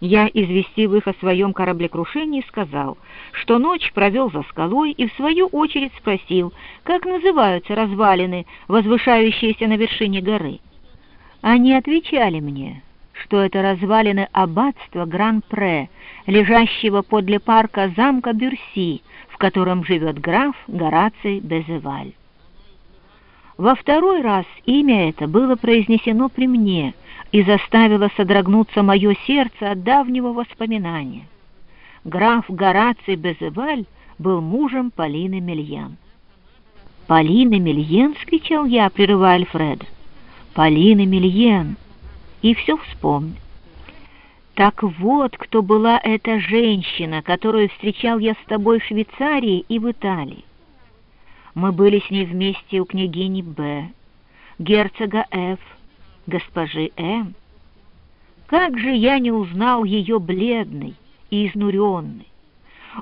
Я, известив их о своем кораблекрушении, сказал, что ночь провел за скалой и в свою очередь спросил, как называются развалины, возвышающиеся на вершине горы. Они отвечали мне, что это развалины аббатства Гран-Пре, лежащего подле парка замка Бюрси, в котором живет граф Гораций Безеваль. Во второй раз имя это было произнесено при мне и заставило содрогнуться мое сердце от давнего воспоминания. Граф Гораций Безеваль был мужем Полины Мельян. «Полина Мельен!» — скричал я, прерывая Альфреда. «Полина Мельен!» И все вспомнил. Так вот, кто была эта женщина, которую встречал я с тобой в Швейцарии и в Италии. Мы были с ней вместе у княгини Б, герцога Ф, госпожи М. Как же я не узнал ее бледной и изнуренной!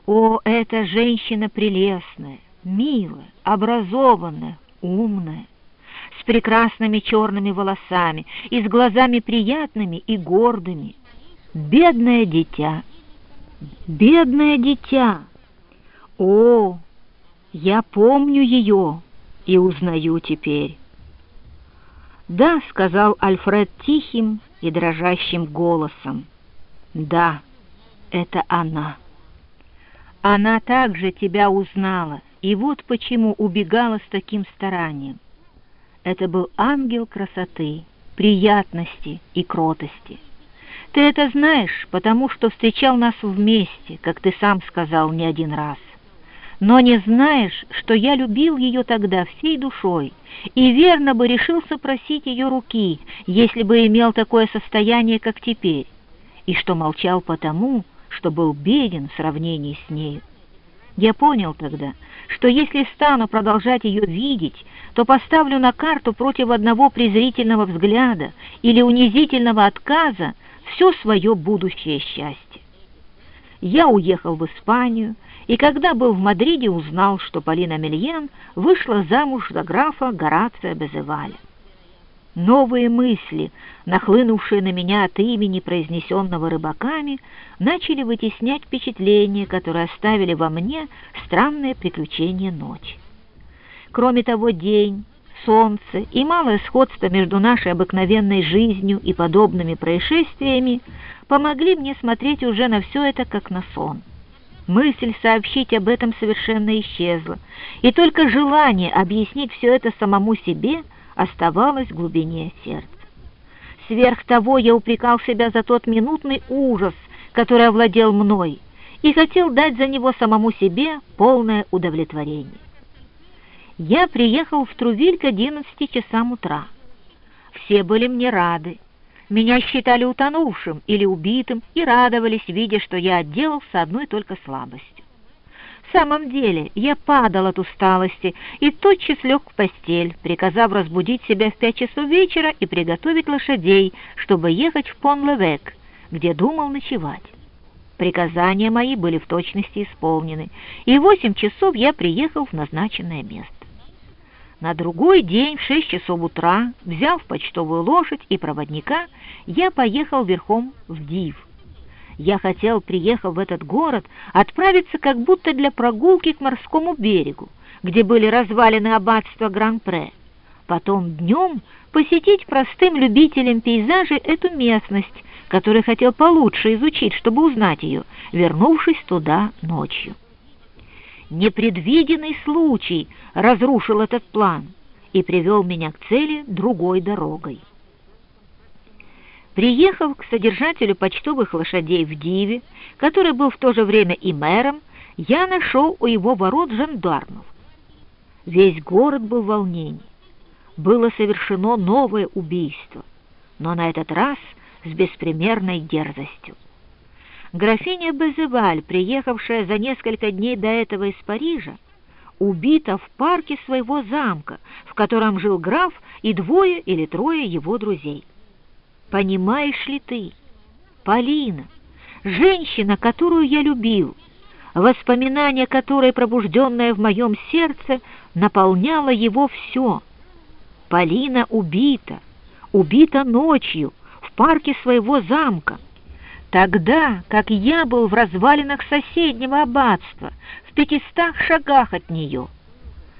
О, эта женщина прелестная, милая, образованная, умная, с прекрасными черными волосами и с глазами приятными и гордыми. Бедное дитя! Бедное дитя! О, я помню ее и узнаю теперь. «Да», — сказал Альфред тихим и дрожащим голосом. «Да, это она. Она также тебя узнала, и вот почему убегала с таким старанием. Это был ангел красоты, приятности и кротости. Ты это знаешь, потому что встречал нас вместе, как ты сам сказал не один раз но не знаешь, что я любил ее тогда всей душой и верно бы решился просить ее руки, если бы имел такое состояние, как теперь, и что молчал потому, что был беден в сравнении с нею. Я понял тогда, что если стану продолжать ее видеть, то поставлю на карту против одного презрительного взгляда или унизительного отказа все свое будущее счастье. Я уехал в Испанию, и когда был в Мадриде, узнал, что Полина Мельен вышла замуж за графа Горация Безеваля. Новые мысли, нахлынувшие на меня от имени, произнесенного рыбаками, начали вытеснять впечатления, которые оставили во мне странное приключение ночи. Кроме того, день, солнце и малое сходство между нашей обыкновенной жизнью и подобными происшествиями помогли мне смотреть уже на все это как на сон. Мысль сообщить об этом совершенно исчезла, и только желание объяснить все это самому себе оставалось в глубине сердца. Сверх того я упрекал себя за тот минутный ужас, который овладел мной, и хотел дать за него самому себе полное удовлетворение. Я приехал в Трувиль к одиннадцати часам утра. Все были мне рады, меня считали утонувшим или убитым и радовались, видя, что я отделался одной только слабостью. В самом деле я падал от усталости и тотчас лег в постель, приказав разбудить себя в пять часов вечера и приготовить лошадей, чтобы ехать в Пон-Левек, где думал ночевать. Приказания мои были в точности исполнены, и в восемь часов я приехал в назначенное место. На другой день в шесть часов утра, взяв почтовую лошадь и проводника, я поехал верхом в Див. Я хотел, приехав в этот город, отправиться как будто для прогулки к морскому берегу, где были развалины аббатства Гран-Пре. Потом днем посетить простым любителям пейзажей эту местность, которую хотел получше изучить, чтобы узнать ее, вернувшись туда ночью. Непредвиденный случай разрушил этот план и привел меня к цели другой дорогой. Приехав к содержателю почтовых лошадей в Диве, который был в то же время и мэром, я нашел у его ворот жандармов. Весь город был в волнении. Было совершено новое убийство, но на этот раз с беспримерной дерзостью. Графиня Безеваль, приехавшая за несколько дней до этого из Парижа, убита в парке своего замка, в котором жил граф и двое или трое его друзей. Понимаешь ли ты, Полина, женщина, которую я любил, воспоминание которой, пробужденное в моем сердце, наполняло его все. Полина убита, убита ночью в парке своего замка, Тогда, как я был в развалинах соседнего аббатства, в пятистах шагах от нее —